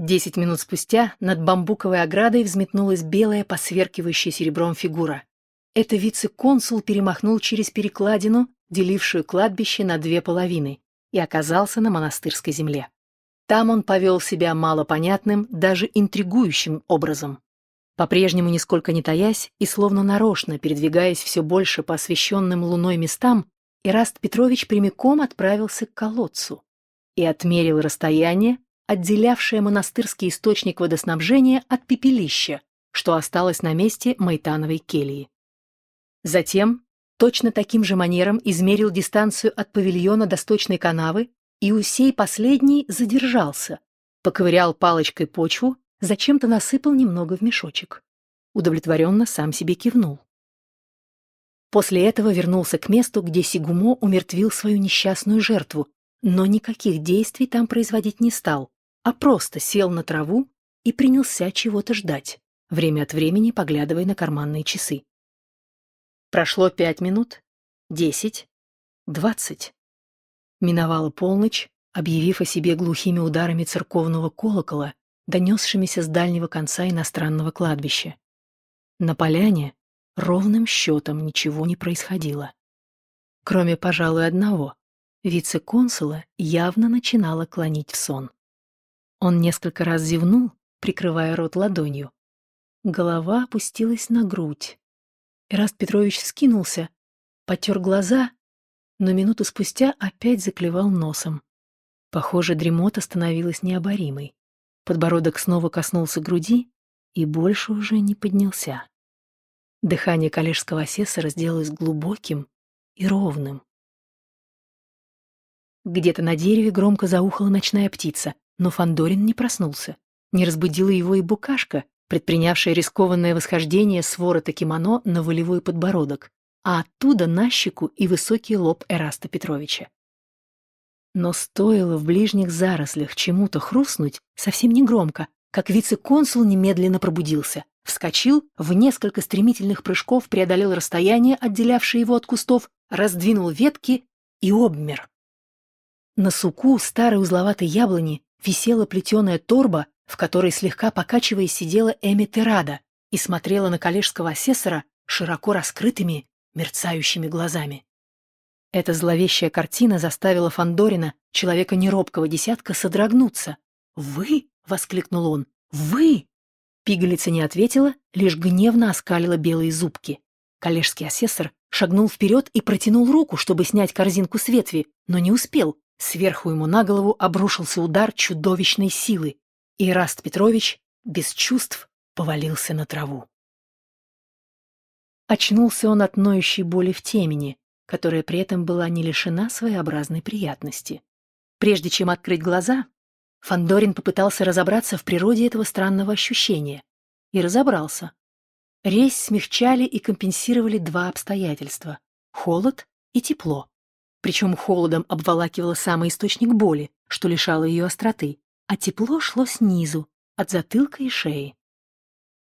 Десять минут спустя над бамбуковой оградой взметнулась белая, посверкивающая серебром фигура. Это вице-консул перемахнул через перекладину, делившую кладбище на две половины, и оказался на монастырской земле. Там он повел себя малопонятным, даже интригующим образом. По-прежнему нисколько не таясь и словно нарочно передвигаясь все больше по освещенным луной местам, Ираст Петрович прямиком отправился к колодцу и отмерил расстояние, отделявшее монастырский источник водоснабжения от пепелища, что осталось на месте Майтановой кельи. Затем точно таким же манером измерил дистанцию от павильона до сточной канавы, и у сей последний задержался, поковырял палочкой почву, зачем-то насыпал немного в мешочек. Удовлетворенно сам себе кивнул. После этого вернулся к месту, где Сигумо умертвил свою несчастную жертву, но никаких действий там производить не стал, а просто сел на траву и принялся чего-то ждать, время от времени поглядывая на карманные часы. Прошло пять минут, десять, двадцать. Миновала полночь, объявив о себе глухими ударами церковного колокола, донесшимися с дальнего конца иностранного кладбища. На поляне ровным счетом ничего не происходило. Кроме, пожалуй, одного. Вице-консула явно начинала клонить в сон. Он несколько раз зевнул, прикрывая рот ладонью. Голова опустилась на грудь. Ираст Петрович скинулся, потер глаза, но минуту спустя опять заклевал носом. Похоже, дремота становилась необоримой. Подбородок снова коснулся груди и больше уже не поднялся. Дыхание коллежского асессора сделалось глубоким и ровным. Где-то на дереве громко заухала ночная птица, но Фандорин не проснулся. Не разбудила его и букашка, предпринявшая рискованное восхождение с ворота кимоно на волевой подбородок, а оттуда на щеку и высокий лоб Эраста Петровича. Но стоило в ближних зарослях чему-то хрустнуть совсем негромко, как вице-консул немедленно пробудился, вскочил, в несколько стремительных прыжков преодолел расстояние, отделявшее его от кустов, раздвинул ветки и обмер. На суку старой узловатой яблони висела плетеная торба, в которой слегка покачиваясь сидела Эми Терада и смотрела на коллежского асессора широко раскрытыми, мерцающими глазами. Эта зловещая картина заставила Фандорина, человека неробкого десятка, содрогнуться. «Вы?» — воскликнул он. «Вы?» Пигалица не ответила, лишь гневно оскалила белые зубки. Коллежский асессор шагнул вперед и протянул руку, чтобы снять корзинку с ветви, но не успел. Сверху ему на голову обрушился удар чудовищной силы, и Раст Петрович без чувств повалился на траву. Очнулся он от ноющей боли в темени, которая при этом была не лишена своеобразной приятности. Прежде чем открыть глаза, Фандорин попытался разобраться в природе этого странного ощущения. И разобрался. Резь смягчали и компенсировали два обстоятельства — холод и тепло. Причем холодом обволакивало самый источник боли, что лишало ее остроты, а тепло шло снизу, от затылка и шеи.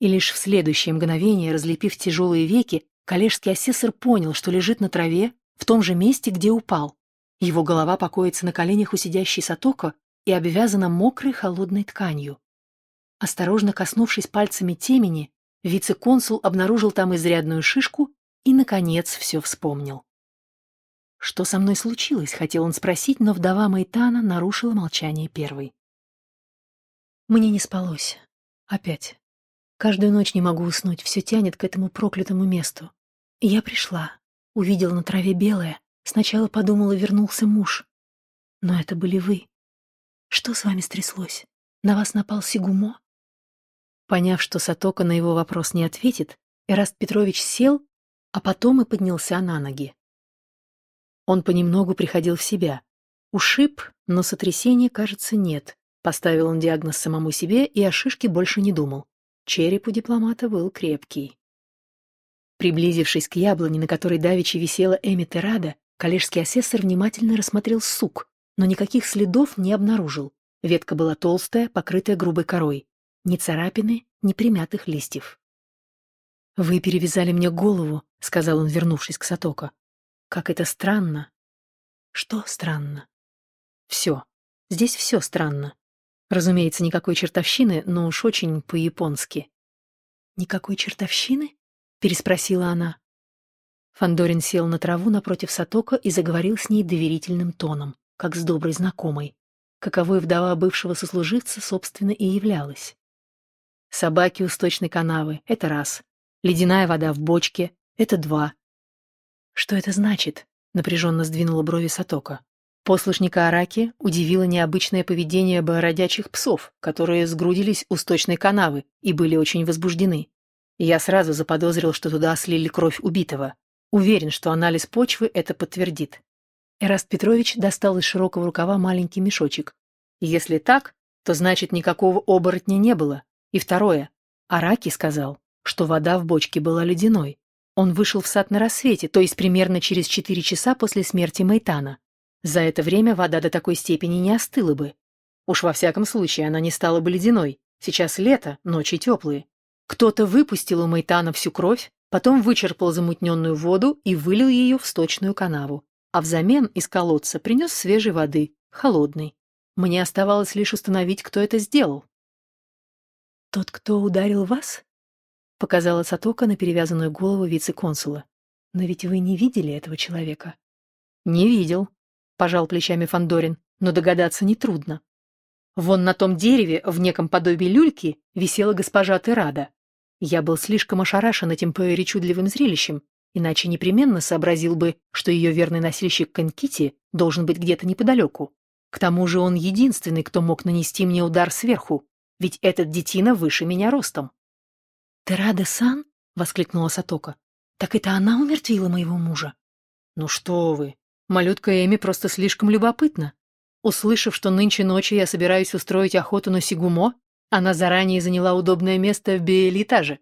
И лишь в следующее мгновение, разлепив тяжелые веки, коллежский асессор понял, что лежит на траве, в том же месте, где упал. Его голова покоится на коленях у сидящей Сатоко и обвязана мокрой холодной тканью. Осторожно коснувшись пальцами темени, вице-консул обнаружил там изрядную шишку и, наконец, все вспомнил. «Что со мной случилось?» — хотел он спросить, но вдова Майтана нарушила молчание первой. «Мне не спалось. Опять. Каждую ночь не могу уснуть, все тянет к этому проклятому месту. Я пришла, увидела на траве белое. Сначала подумала, вернулся муж. Но это были вы. Что с вами стряслось? На вас напал Сигумо?» Поняв, что Сатока на его вопрос не ответит, Эраст Петрович сел, а потом и поднялся на ноги. Он понемногу приходил в себя. Ушиб, но сотрясения, кажется, нет. Поставил он диагноз самому себе и о шишке больше не думал. Череп у дипломата был крепкий. Приблизившись к яблоне, на которой давеча висела Эми Терада, коллежский асессор внимательно рассмотрел сук, но никаких следов не обнаружил. Ветка была толстая, покрытая грубой корой. Ни царапины, ни примятых листьев. «Вы перевязали мне голову», — сказал он, вернувшись к Сатоко. Как это странно. Что странно? Все. Здесь все странно. Разумеется, никакой чертовщины, но уж очень по-японски. «Никакой чертовщины?» — переспросила она. Фандорин сел на траву напротив Сатока и заговорил с ней доверительным тоном, как с доброй знакомой, каковой вдова бывшего сослуживца, собственно, и являлась. Собаки у сточной канавы — это раз. Ледяная вода в бочке — это два. Что это значит? — напряженно сдвинула брови Сатока. Послушника Араки удивило необычное поведение бородячих псов, которые сгрудились у сточной канавы и были очень возбуждены. Я сразу заподозрил, что туда слили кровь убитого. Уверен, что анализ почвы это подтвердит. Эраст Петрович достал из широкого рукава маленький мешочек. Если так, то значит никакого оборотня не было. И второе. Араки сказал, что вода в бочке была ледяной. Он вышел в сад на рассвете, то есть примерно через четыре часа после смерти Майтана. За это время вода до такой степени не остыла бы. Уж во всяком случае она не стала бы ледяной. Сейчас лето, ночи теплые. Кто-то выпустил у Майтана всю кровь, потом вычерпал замутненную воду и вылил ее в сточную канаву, а взамен из колодца принес свежей воды, холодной. Мне оставалось лишь установить, кто это сделал. «Тот, кто ударил вас?» — показала Сатока на перевязанную голову вице-консула. «Но ведь вы не видели этого человека?» «Не видел», — пожал плечами Фандорин, «но догадаться нетрудно. Вон на том дереве, в неком подобии люльки, висела госпожа Терада. Я был слишком ошарашен этим причудливым зрелищем, иначе непременно сообразил бы, что ее верный носильщик Конкити должен быть где-то неподалеку. К тому же он единственный, кто мог нанести мне удар сверху, ведь этот детина выше меня ростом. «Терада-сан?» — воскликнула Сатока. «Так это она умертвила моего мужа?» «Ну что вы! Малютка Эми просто слишком любопытна. Услышав, что нынче ночью я собираюсь устроить охоту на Сигумо, она заранее заняла удобное место в биэлитаже.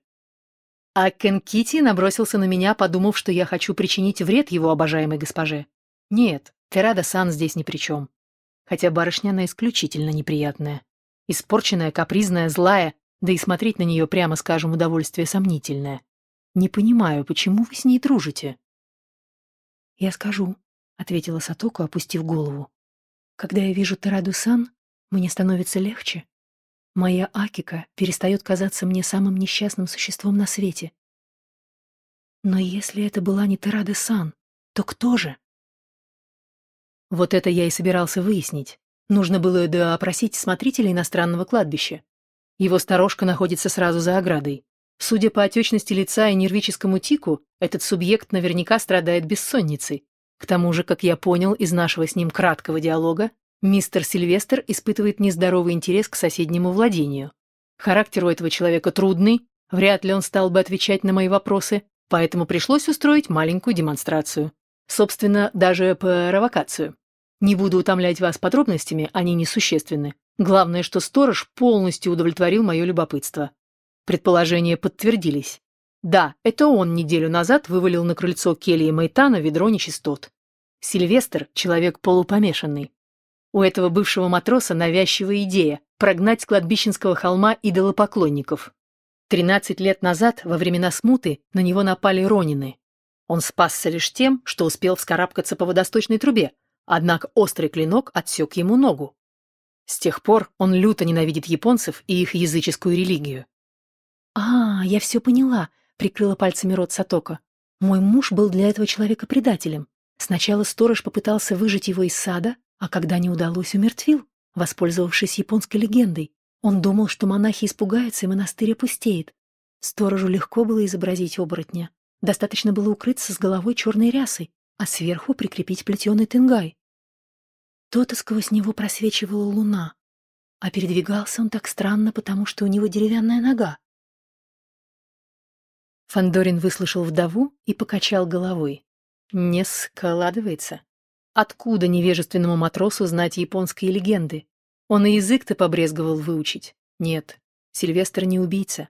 А Кенкити набросился на меня, подумав, что я хочу причинить вред его обожаемой госпоже. Нет, Терада-сан здесь ни при чем. Хотя барышня она исключительно неприятная. Испорченная, капризная, злая, да и смотреть на нее, прямо скажем, удовольствие сомнительное. Не понимаю, почему вы с ней дружите? «Я скажу», — ответила Сатоку, опустив голову. «Когда я вижу Тераду-сан, мне становится легче. Моя Акика перестает казаться мне самым несчастным существом на свете. Но если это была не Терада-сан, то кто же? Вот это я и собирался выяснить. Нужно было доопросить смотрителя иностранного кладбища. Его сторожка находится сразу за оградой. Судя по отечности лица и нервическому тику, этот субъект наверняка страдает бессонницей. К тому же, как я понял из нашего с ним краткого диалога, Мистер Сильвестр испытывает нездоровый интерес к соседнему владению. Характер у этого человека трудный, вряд ли он стал бы отвечать на мои вопросы, поэтому пришлось устроить маленькую демонстрацию. Собственно, даже провокацию. Не буду утомлять вас подробностями, они несущественны. Главное, что сторож полностью удовлетворил мое любопытство. Предположения подтвердились. Да, это он неделю назад вывалил на крыльцо Келли и Майтана ведро нечистот. Сильвестр — человек полупомешанный. У этого бывшего матроса навязчивая идея – прогнать с кладбищенского холма идолопоклонников. Тринадцать лет назад, во времена смуты, на него напали ронины. Он спасся лишь тем, что успел вскарабкаться по водосточной трубе, однако острый клинок отсек ему ногу. С тех пор он люто ненавидит японцев и их языческую религию. «А, я все поняла», — прикрыла пальцами рот Сатока. «Мой муж был для этого человека предателем. Сначала сторож попытался выжить его из сада, а когда не удалось, умертвил, воспользовавшись японской легендой. Он думал, что монахи испугаются, и монастырь опустеет. Сторожу легко было изобразить оборотня. Достаточно было укрыться с головой черной рясой, а сверху прикрепить плетеный тенгай. То-то сквозь него просвечивала луна, а передвигался он так странно, потому что у него деревянная нога. Фандорин выслушал вдову и покачал головой. «Не складывается. Откуда невежественному матросу знать японские легенды? Он и язык-то побрезговал выучить. Нет, Сильвестр не убийца.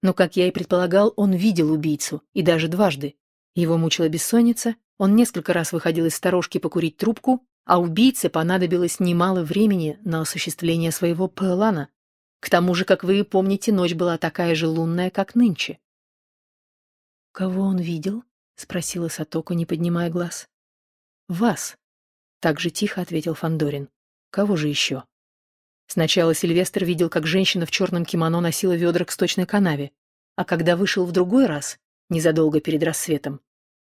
Но, как я и предполагал, он видел убийцу, и даже дважды. Его мучила бессонница, он несколько раз выходил из сторожки покурить трубку, а убийце понадобилось немало времени на осуществление своего плана. К тому же, как вы помните, ночь была такая же лунная, как нынче. «Кого он видел?» — спросила Сатоко, не поднимая глаз. «Вас», — так же тихо ответил Фандорин. «Кого же еще?» Сначала Сильвестр видел, как женщина в черном кимоно носила ведра к сточной канаве, а когда вышел в другой раз, незадолго перед рассветом,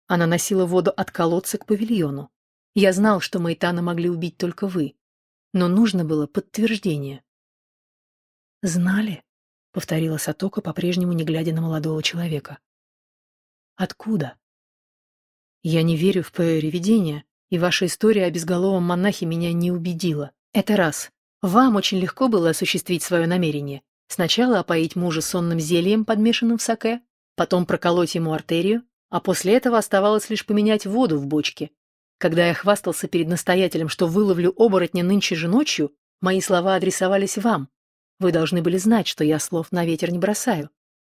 она носила воду от колодца к павильону. Я знал, что Майтана могли убить только вы, но нужно было подтверждение. «Знали?» — повторила Сатока, по-прежнему не глядя на молодого человека. «Откуда?» «Я не верю в перевидение, и ваша история о безголовом монахе меня не убедила. Это раз. Вам очень легко было осуществить свое намерение. Сначала опоить мужа сонным зельем, подмешанным в саке, потом проколоть ему артерию, а после этого оставалось лишь поменять воду в бочке. Когда я хвастался перед настоятелем, что выловлю оборотня нынче же ночью, мои слова адресовались вам. Вы должны были знать, что я слов на ветер не бросаю.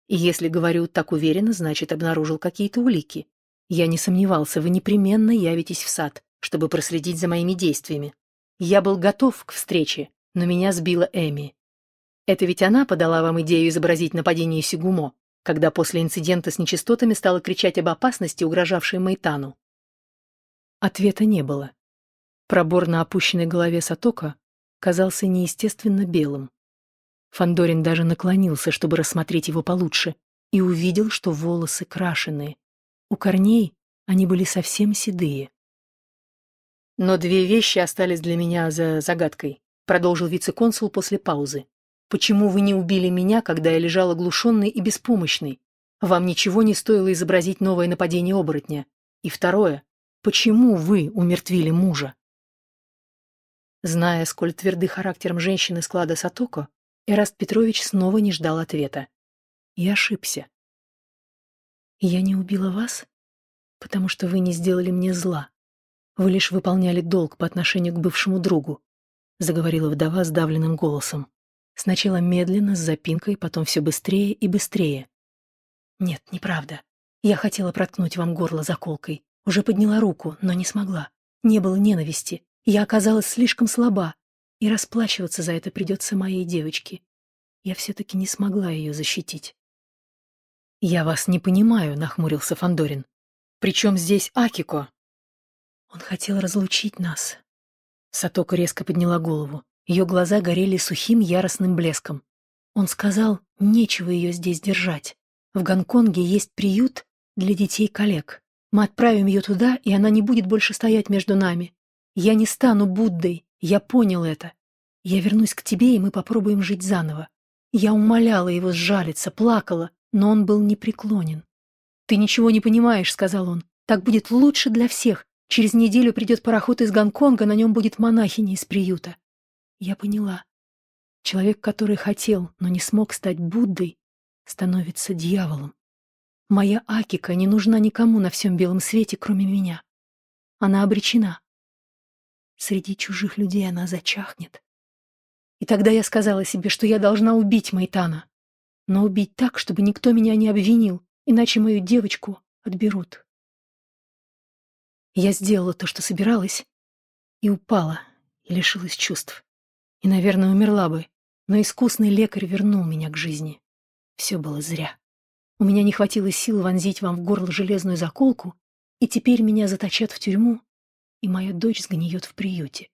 И если говорю так уверенно, значит, обнаружил какие-то улики. Я не сомневался, вы непременно явитесь в сад, чтобы проследить за моими действиями. Я был готов к встрече, но меня сбила Эми. Это ведь она подала вам идею изобразить нападение Сигумо, когда после инцидента с нечистотами стала кричать об опасности, угрожавшей Майтану. Ответа не было. Пробор на опущенной голове Сатока казался неестественно белым. Фандорин даже наклонился, чтобы рассмотреть его получше, и увидел, что волосы крашеные. У корней они были совсем седые. «Но две вещи остались для меня за загадкой», — продолжил вице-консул после паузы. «Почему вы не убили меня, когда я лежал оглушенный и беспомощный? Вам ничего не стоило изобразить новое нападение оборотня. И второе, почему вы умертвили мужа?» Зная, сколь тверды характером женщины склада Сатоко, Эраст Петрович снова не ждал ответа. И ошибся. «Я не убила вас, потому что вы не сделали мне зла. Вы лишь выполняли долг по отношению к бывшему другу», заговорила вдова сдавленным голосом. Сначала медленно, с запинкой, потом все быстрее и быстрее. «Нет, неправда. Я хотела проткнуть вам горло заколкой. Уже подняла руку, но не смогла. Не было ненависти. Я оказалась слишком слаба, и расплачиваться за это придется моей девочке. Я все-таки не смогла ее защитить. «Я вас не понимаю», — нахмурился Фандорин. «Причем здесь Акико?» Он хотел разлучить нас. Сатока резко подняла голову. Ее глаза горели сухим яростным блеском. Он сказал, нечего ее здесь держать. В Гонконге есть приют для детей-коллег. Мы отправим ее туда, и она не будет больше стоять между нами. Я не стану Буддой, я понял это. Я вернусь к тебе, и мы попробуем жить заново. Я умоляла его сжалиться, плакала, но он был непреклонен. «Ты ничего не понимаешь», — сказал он. «Так будет лучше для всех. Через неделю придет пароход из Гонконга, на нем будет монахиня из приюта». Я поняла. Человек, который хотел, но не смог стать Буддой, становится дьяволом. Моя Акика не нужна никому на всем белом свете, кроме меня. Она обречена. Среди чужих людей она зачахнет. И тогда я сказала себе, что я должна убить Майтана. Но убить так, чтобы никто меня не обвинил, иначе мою девочку отберут. Я сделала то, что собиралась, и упала, и лишилась чувств. И, наверное, умерла бы, но искусный лекарь вернул меня к жизни. Все было зря. У меня не хватило сил вонзить вам в горло железную заколку, и теперь меня заточат в тюрьму и моя дочь сгниет в приюте.